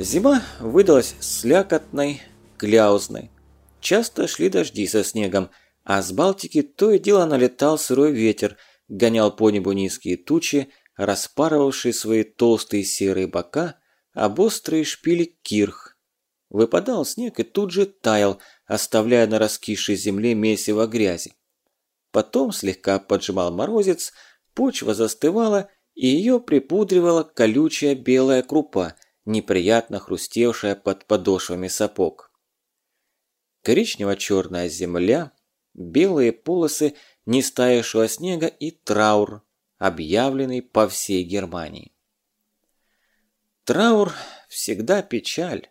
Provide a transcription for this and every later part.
Зима выдалась слякотной, кляузной. Часто шли дожди со снегом, а с Балтики то и дело налетал сырой ветер, гонял по небу низкие тучи, распарывавшие свои толстые серые бока об острые шпили кирх. Выпадал снег и тут же таял, оставляя на раскисшей земле месиво грязи. Потом слегка поджимал морозец, почва застывала, и ее припудривала колючая белая крупа, неприятно хрустевшая под подошвами сапог. Коричнево-черная земля, белые полосы нестаявшего снега и траур, объявленный по всей Германии. Траур всегда печаль.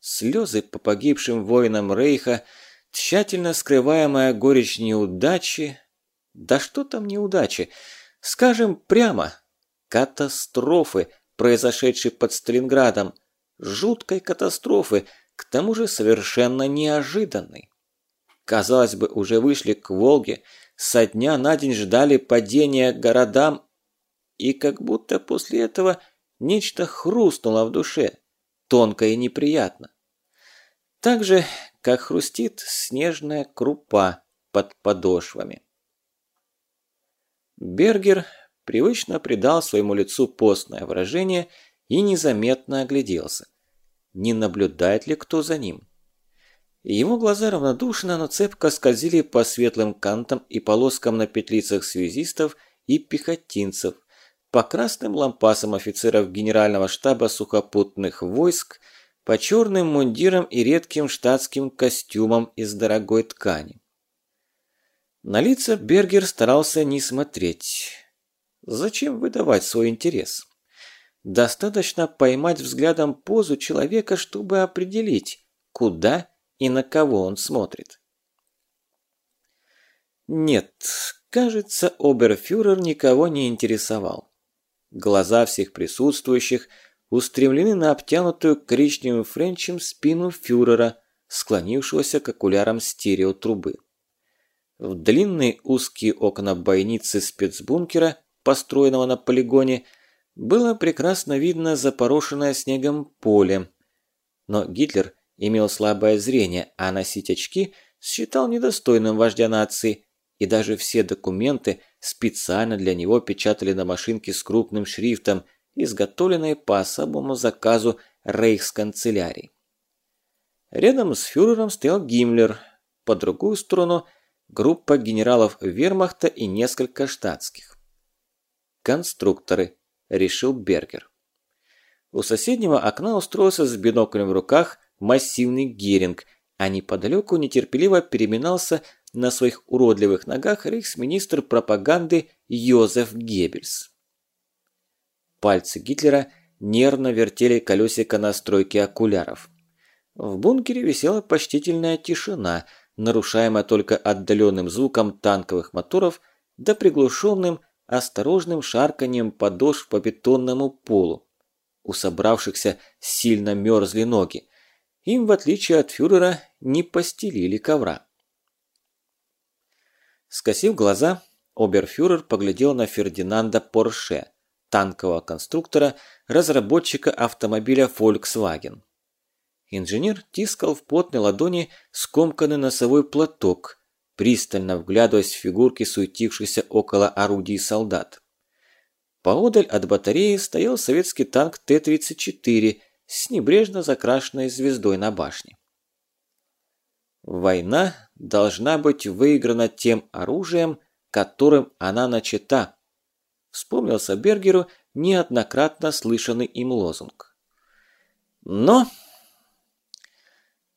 Слезы по погибшим воинам Рейха, тщательно скрываемая горечь неудачи. Да что там неудачи? Скажем прямо, катастрофы, произошедшей под Сталинградом. Жуткой катастрофы, к тому же совершенно неожиданной. Казалось бы, уже вышли к Волге, со дня на день ждали падения городам, и как будто после этого нечто хрустнуло в душе, тонко и неприятно. Так же, как хрустит снежная крупа под подошвами. Бергер привычно придал своему лицу постное выражение и незаметно огляделся. Не наблюдает ли кто за ним? Его глаза равнодушно, но цепко скользили по светлым кантам и полоскам на петлицах связистов и пехотинцев, по красным лампасам офицеров Генерального штаба сухопутных войск, по черным мундирам и редким штатским костюмам из дорогой ткани. На лица Бергер старался не смотреть. Зачем выдавать свой интерес? Достаточно поймать взглядом позу человека, чтобы определить, куда и на кого он смотрит. Нет, кажется, оберфюрер никого не интересовал. Глаза всех присутствующих устремлены на обтянутую коричневым френчем спину фюрера, склонившегося к окулярам стереотрубы. В длинные узкие окна бойницы спецбункера, построенного на полигоне, было прекрасно видно запорошенное снегом поле. Но Гитлер имел слабое зрение, а носить очки считал недостойным вождя нации, и даже все документы специально для него печатали на машинке с крупным шрифтом, изготовленной по особому заказу рейхсканцелярии. Рядом с фюрером стоял Гиммлер, по другую сторону – группа генералов вермахта и несколько штатских. «Конструкторы», – решил Бергер. У соседнего окна устроился с биноклем в руках массивный геринг, а неподалеку нетерпеливо переминался на своих уродливых ногах рейхсминистр пропаганды Йозеф Геббельс. Пальцы Гитлера нервно вертели колесико настройки окуляров. В бункере висела почтительная тишина, нарушаемая только отдаленным звуком танковых моторов да приглушенным, осторожным шарканием подошв по бетонному полу. У собравшихся сильно мерзли ноги. Им, в отличие от фюрера, не постелили ковра. Скосив глаза, оберфюрер поглядел на Фердинанда Порше, танкового конструктора, разработчика автомобиля Volkswagen. Инженер тискал в потной ладони скомканный носовой платок, пристально вглядываясь в фигурки суетившихся около орудий солдат. Поодаль от батареи стоял советский танк Т-34 с небрежно закрашенной звездой на башне. Война должна быть выиграна тем оружием, которым она начата. Вспомнился Бергеру неоднократно слышанный им лозунг. Но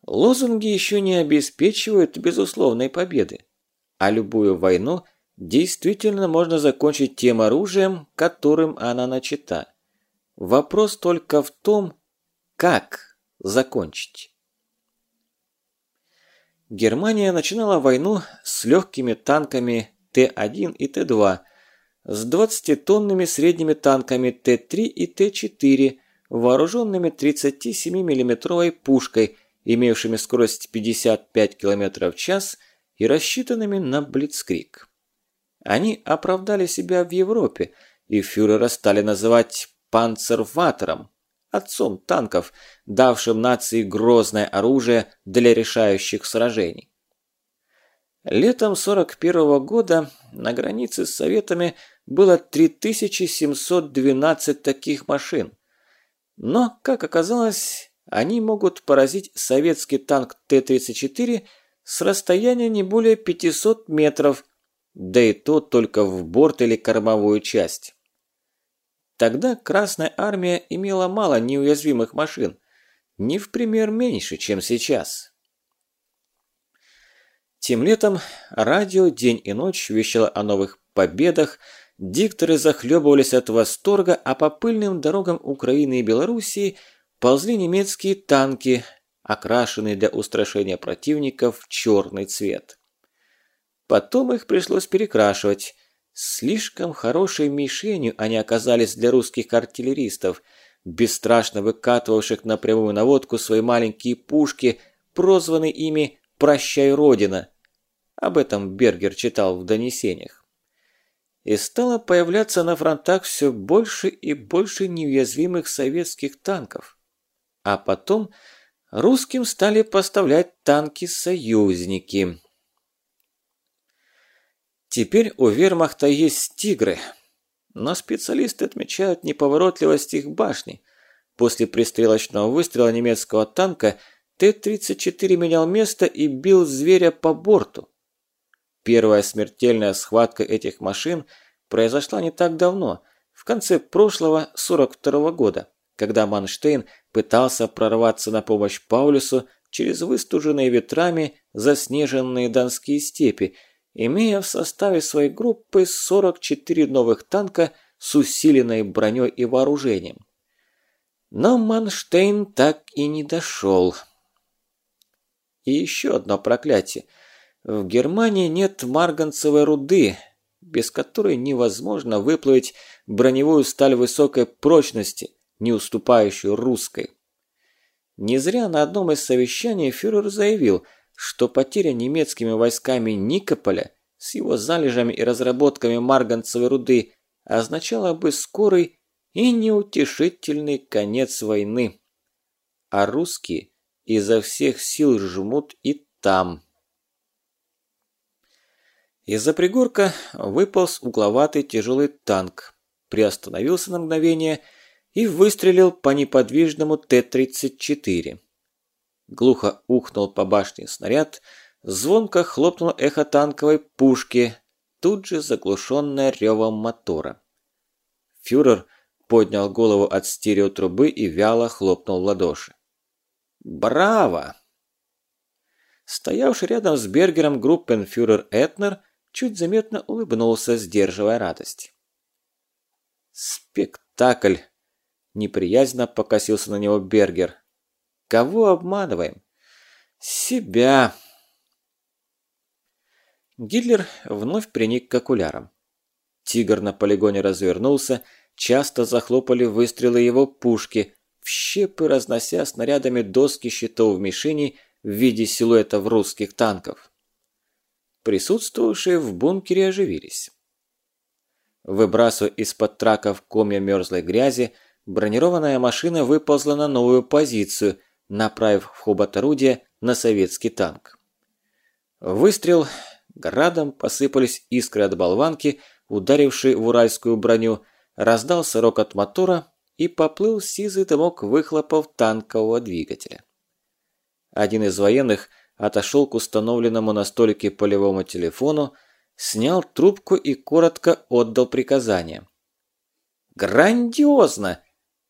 лозунги еще не обеспечивают безусловной победы, а любую войну действительно можно закончить тем оружием, которым она начата. Вопрос только в том, как закончить? Германия начинала войну с легкими танками Т-1 и Т-2, с 20-тонными средними танками Т-3 и Т-4, вооруженными 37 миллиметровой пушкой, имевшими скорость 55 км в час и рассчитанными на блицкрик. Они оправдали себя в Европе, и фюрера стали называть «панцерватором», отцом танков, давшим нации грозное оружие для решающих сражений. Летом 41 -го года на границе с Советами было 3712 таких машин. Но, как оказалось, они могут поразить советский танк Т-34 с расстояния не более 500 метров, да и то только в борт или кормовую часть. Тогда Красная Армия имела мало неуязвимых машин, не в пример меньше, чем сейчас. Тем летом радио день и ночь вещало о новых победах, дикторы захлебывались от восторга, а по пыльным дорогам Украины и Белоруссии ползли немецкие танки, окрашенные для устрашения противников в черный цвет. Потом их пришлось перекрашивать – Слишком хорошей мишенью они оказались для русских артиллеристов, бесстрашно выкатывавших на прямую наводку свои маленькие пушки, прозванные ими «Прощай, Родина». Об этом Бергер читал в донесениях. И стало появляться на фронтах все больше и больше неуязвимых советских танков. А потом русским стали поставлять танки-союзники. Теперь у вермахта есть «Тигры», но специалисты отмечают неповоротливость их башни. После пристрелочного выстрела немецкого танка Т-34 менял место и бил зверя по борту. Первая смертельная схватка этих машин произошла не так давно, в конце прошлого 42 -го года, когда Манштейн пытался прорваться на помощь Паулюсу через выстуженные ветрами заснеженные донские степи – имея в составе своей группы 44 новых танка с усиленной броней и вооружением. Но Манштейн так и не дошел. И еще одно проклятие. В Германии нет марганцевой руды, без которой невозможно выплавить броневую сталь высокой прочности, не уступающую русской. Не зря на одном из совещаний фюрер заявил – что потеря немецкими войсками Никополя с его залежами и разработками марганцевой руды означала бы скорый и неутешительный конец войны. А русские изо всех сил жмут и там. Из-за пригорка выполз угловатый тяжелый танк, приостановился на мгновение и выстрелил по неподвижному Т-34. Глухо ухнул по башне снаряд, звонко хлопнуло эхо танковой пушки, тут же заглушенное ревом мотора. Фюрер поднял голову от стереотрубы и вяло хлопнул в ладоши. «Браво!» Стоявший рядом с Бергером группенфюрер Этнер чуть заметно улыбнулся, сдерживая радость. «Спектакль!» – неприязненно покосился на него Бергер. Кого обманываем? Себя. Гитлер вновь приник к окулярам. Тигр на полигоне развернулся, часто захлопали выстрелы его пушки, в щепы разнося снарядами доски щитов мишени в виде силуэтов русских танков. Присутствовавшие в бункере оживились. Выбрасывая из-под траков комья мерзлой грязи, бронированная машина выползла на новую позицию, направив в хобот орудия на советский танк. Выстрел, градом посыпались искры от болванки, ударившей в уральскую броню, раздался рокот мотора и поплыл сизый дымок выхлопов танкового двигателя. Один из военных отошел к установленному на столике полевому телефону, снял трубку и коротко отдал приказание. «Грандиозно!»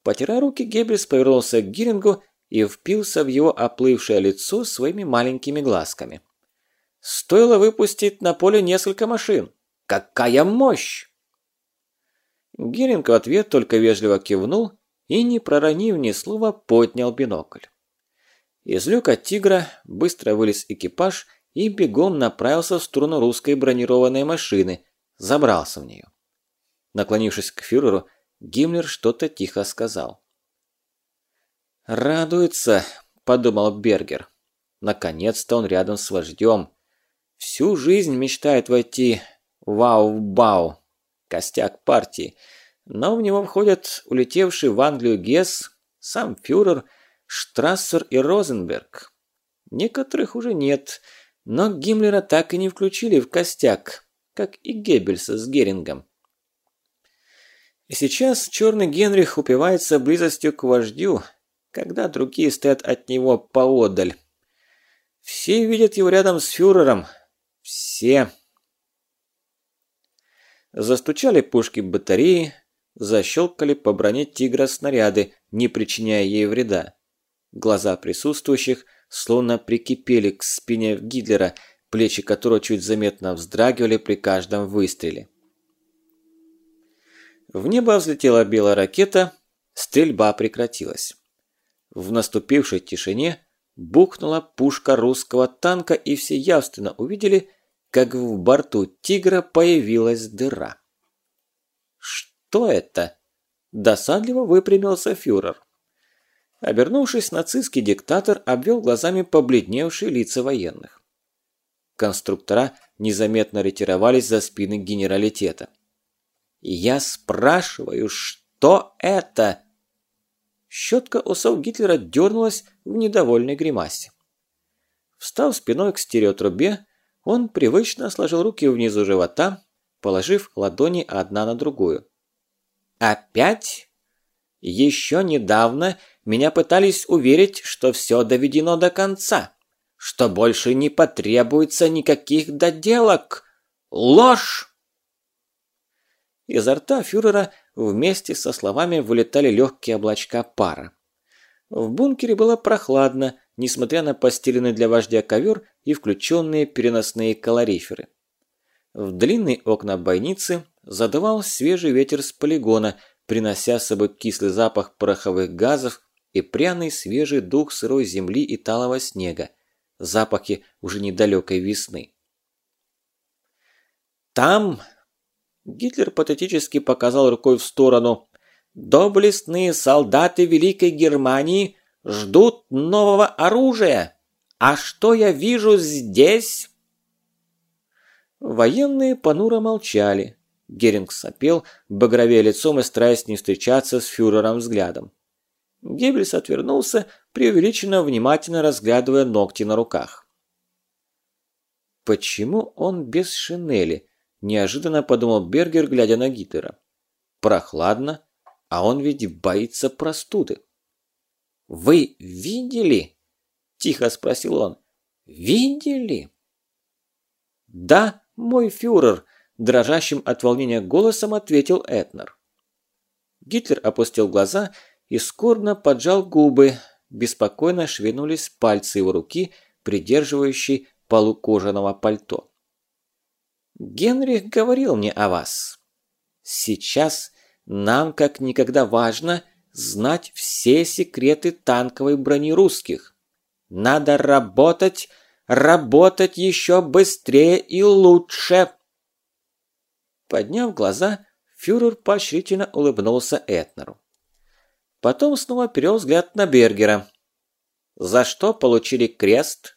Потирая руки, Геббельс повернулся к Гирингу и впился в его оплывшее лицо своими маленькими глазками. «Стоило выпустить на поле несколько машин! Какая мощь!» Геринг в ответ только вежливо кивнул и, не проронив ни слова, поднял бинокль. Из люка «Тигра» быстро вылез экипаж и бегом направился в сторону русской бронированной машины, забрался в нее. Наклонившись к фюреру, Гиммлер что-то тихо сказал. «Радуется», – подумал Бергер. «Наконец-то он рядом с вождем. Всю жизнь мечтает войти в Ау-Бау, костяк партии, но в него входят улетевший в Англию Гесс, сам фюрер, Штрассер и Розенберг. Некоторых уже нет, но Гиммлера так и не включили в костяк, как и Геббельса с Герингом. И сейчас черный Генрих упивается близостью к вождю, когда другие стоят от него поодаль. Все видят его рядом с фюрером. Все. Застучали пушки батареи, защелкали по броне тигра снаряды, не причиняя ей вреда. Глаза присутствующих словно прикипели к спине Гитлера, плечи которого чуть заметно вздрагивали при каждом выстреле. В небо взлетела белая ракета, стрельба прекратилась. В наступившей тишине бухнула пушка русского танка, и все явственно увидели, как в борту «Тигра» появилась дыра. «Что это?» – досадливо выпрямился фюрер. Обернувшись, нацистский диктатор обвел глазами побледневшие лица военных. Конструктора незаметно ретировались за спины генералитета. «Я спрашиваю, что это?» Щетка усов Гитлера дернулась в недовольной гримасе. Встав спиной к стереотрубе, он привычно сложил руки внизу живота, положив ладони одна на другую. «Опять? Еще недавно меня пытались уверить, что все доведено до конца, что больше не потребуется никаких доделок. Ложь!» Изо рта фюрера вместе со словами вылетали легкие облачка пара. В бункере было прохладно, несмотря на постеленный для вождя ковер и включенные переносные калориферы. В длинные окна бойницы задувал свежий ветер с полигона, принося с собой кислый запах пороховых газов и пряный свежий дух сырой земли и талого снега, запахи уже недалекой весны. Там Гитлер патетически показал рукой в сторону. «Доблестные солдаты Великой Германии ждут нового оружия! А что я вижу здесь?» Военные понуро молчали. Геринг сопел, багровее лицом и стараясь не встречаться с фюрером взглядом. Геббельс отвернулся, преувеличенно внимательно разглядывая ногти на руках. «Почему он без шинели?» Неожиданно подумал Бергер, глядя на Гитлера. Прохладно, а он ведь боится простуды. «Вы видели?» – тихо спросил он. «Видели?» «Да, мой фюрер», – дрожащим от волнения голосом ответил Этнер. Гитлер опустил глаза и скорбно поджал губы. Беспокойно шевельнулись пальцы его руки, придерживающей полу кожаного пальто. Генрих говорил мне о вас. Сейчас нам как никогда важно знать все секреты танковой брони русских. Надо работать, работать еще быстрее и лучше. Подняв глаза, фюрер поощрительно улыбнулся Этнеру. Потом снова перевел взгляд на Бергера. «За что получили крест?»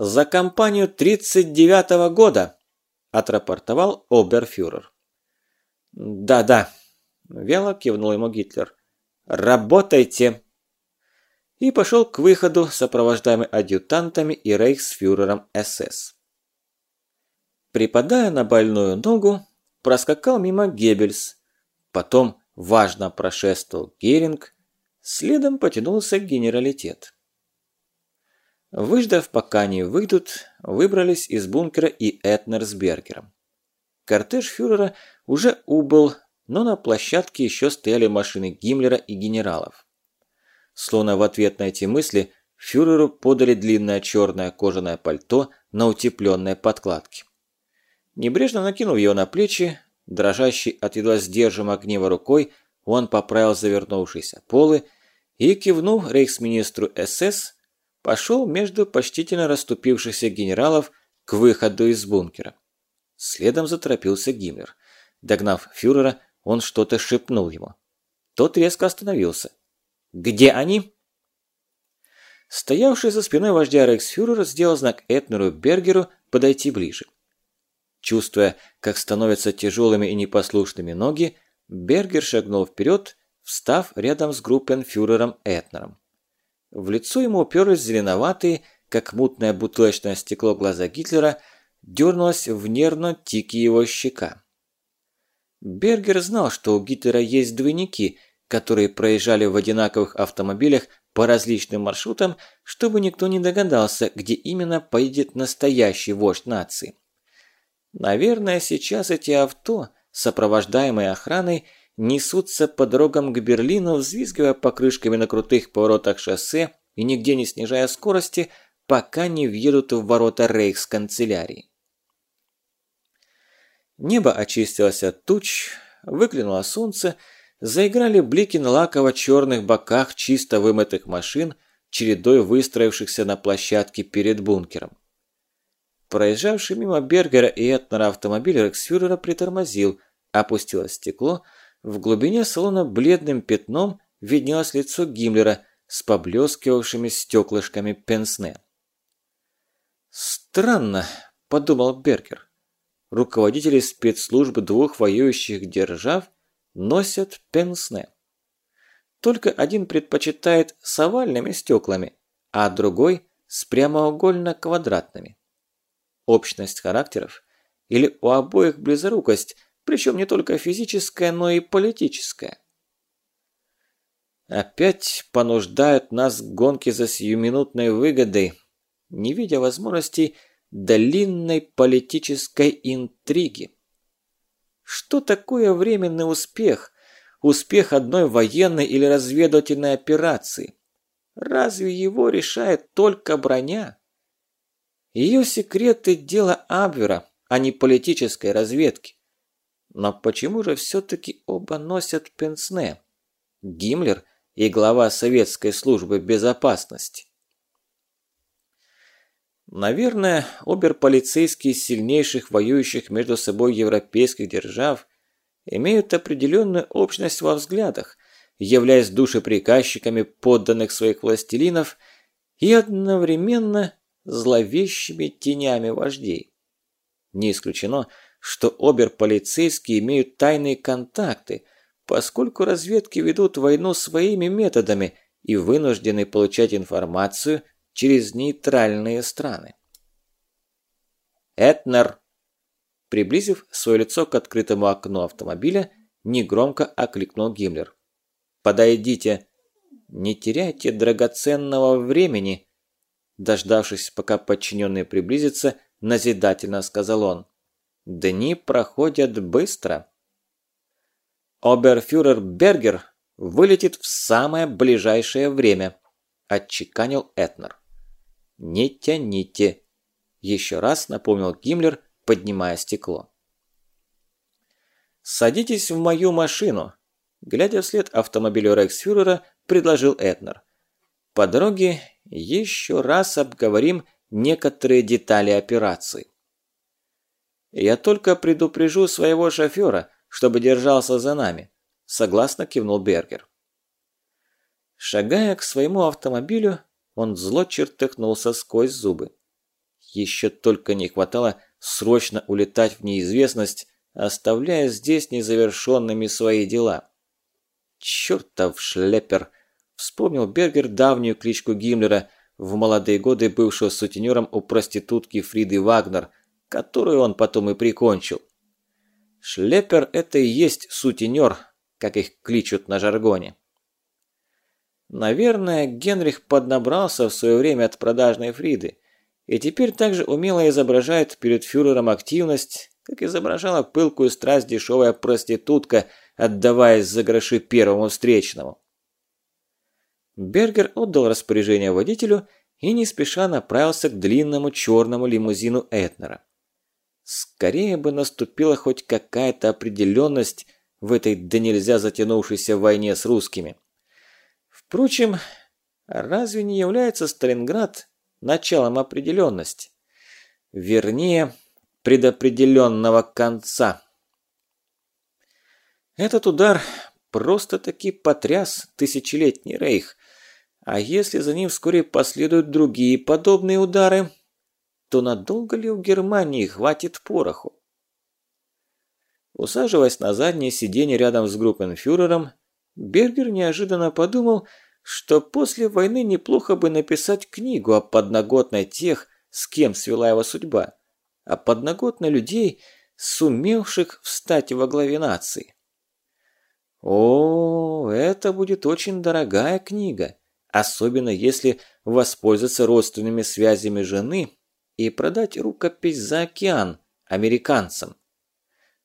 «За кампанию 39-го года», – отрапортовал оберфюрер. «Да-да», – вяло кивнул ему Гитлер. «Работайте!» И пошел к выходу, сопровождаемый адъютантами и рейхсфюрером СС. Припадая на больную ногу, проскакал мимо Геббельс, потом важно прошествовал Геринг, следом потянулся генералитет. Выждав, пока они выйдут, выбрались из бункера и Этнер с Бергером. Кортеж фюрера уже убыл, но на площадке еще стояли машины Гиммлера и генералов. Словно в ответ на эти мысли фюреру подали длинное черное кожаное пальто на утепленной подкладке. Небрежно накинув его на плечи, дрожащий от едва сдерживаемого гнева рукой, он поправил завернувшиеся полы и, кивнув рейхсминистру СС, пошел между почтительно расступившихся генералов к выходу из бункера. Следом заторопился Гиммлер. Догнав фюрера, он что-то шепнул ему. Тот резко остановился. «Где они?» Стоявший за спиной вождя рейхсфюрера сделал знак Этнеру Бергеру подойти ближе. Чувствуя, как становятся тяжелыми и непослушными ноги, Бергер шагнул вперед, встав рядом с группенфюрером Этнером. В лицо ему уперлись зеленоватые, как мутное бутылочное стекло глаза Гитлера, дернулась в нервно тике его щека. Бергер знал, что у Гитлера есть двойники, которые проезжали в одинаковых автомобилях по различным маршрутам, чтобы никто не догадался, где именно поедет настоящий вождь нации. Наверное, сейчас эти авто, сопровождаемые охраной, несутся по дорогам к Берлину, взвизгивая покрышками на крутых поворотах шоссе и нигде не снижая скорости, пока не въедут в ворота рейхсканцелярии. Небо очистилось от туч, выглянуло солнце, заиграли блики на лаково-черных боках чисто вымытых машин, чередой выстроившихся на площадке перед бункером. Проезжавший мимо Бергера и Этнера автомобиль Рексфюрера притормозил, опустилось стекло, в глубине салона бледным пятном виднелось лицо Гиммлера с поблескивавшими стеклышками пенсне. «Странно», – подумал Бергер руководители спецслужб двух воюющих держав носят пенсне. Только один предпочитает с овальными стеклами, а другой с прямоугольно-квадратными. Общность характеров или у обоих близорукость, причем не только физическая, но и политическая. Опять понуждают нас к гонке за сиюминутной выгодой, не видя возможностей длинной политической интриги. Что такое временный успех? Успех одной военной или разведывательной операции? Разве его решает только броня? Ее секреты – дело Абвера, а не политической разведки. Но почему же все-таки оба носят пенсне? Гиммлер и глава Советской службы безопасности. Наверное, оберполицейские сильнейших воюющих между собой европейских держав имеют определенную общность во взглядах, являясь душеприказчиками подданных своих властелинов и одновременно зловещими тенями вождей. Не исключено, что оберполицейские имеют тайные контакты, поскольку разведки ведут войну своими методами и вынуждены получать информацию – через нейтральные страны. «Этнер!» Приблизив свое лицо к открытому окну автомобиля, негромко окликнул Гиммлер. «Подойдите! Не теряйте драгоценного времени!» Дождавшись, пока подчиненные приблизятся, назидательно сказал он. «Дни проходят быстро!» «Оберфюрер Бергер вылетит в самое ближайшее время», – отчеканил Этнер. «Не тяните!» – еще раз напомнил Гиммлер, поднимая стекло. «Садитесь в мою машину!» – глядя вслед автомобилю Рексфюрера, предложил Этнер. «По дороге еще раз обговорим некоторые детали операции». «Я только предупрежу своего шофера, чтобы держался за нами», – согласно кивнул Бергер. Шагая к своему автомобилю, он зло чертыхнулся сквозь зубы. Еще только не хватало срочно улетать в неизвестность, оставляя здесь незавершенными свои дела. «Чертов шлепер!» – вспомнил Бергер давнюю кличку Гиммлера, в молодые годы бывшего сутенером у проститутки Фриды Вагнер, которую он потом и прикончил. Шлепер – это и есть сутенер, как их кличут на жаргоне. Наверное, Генрих поднабрался в свое время от продажной Фриды и теперь также умело изображает перед фюрером активность, как изображала пылкую страсть дешевая проститутка, отдаваясь за гроши первому встречному. Бергер отдал распоряжение водителю и не спеша направился к длинному черному лимузину Этнера. Скорее бы наступила хоть какая-то определенность в этой да нельзя затянувшейся войне с русскими. Впрочем, разве не является Сталинград началом определенности? Вернее, предопределенного конца. Этот удар просто-таки потряс тысячелетний рейх, а если за ним вскоре последуют другие подобные удары, то надолго ли у Германии хватит пороху? Усаживаясь на заднее сиденье рядом с группенфюрером, Бергер неожиданно подумал, что после войны неплохо бы написать книгу о подноготной тех, с кем свела его судьба, о подноготной людей, сумевших встать во главе нации. О, это будет очень дорогая книга, особенно если воспользоваться родственными связями жены и продать рукопись за океан американцам.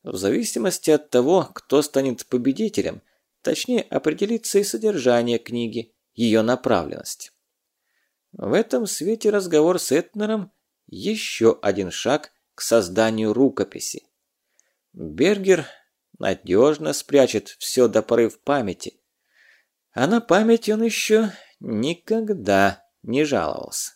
В зависимости от того, кто станет победителем, точнее определится и содержание книги, ее направленность. В этом свете разговор с Этнером – еще один шаг к созданию рукописи. Бергер надежно спрячет все до поры в памяти. А на память он еще никогда не жаловался.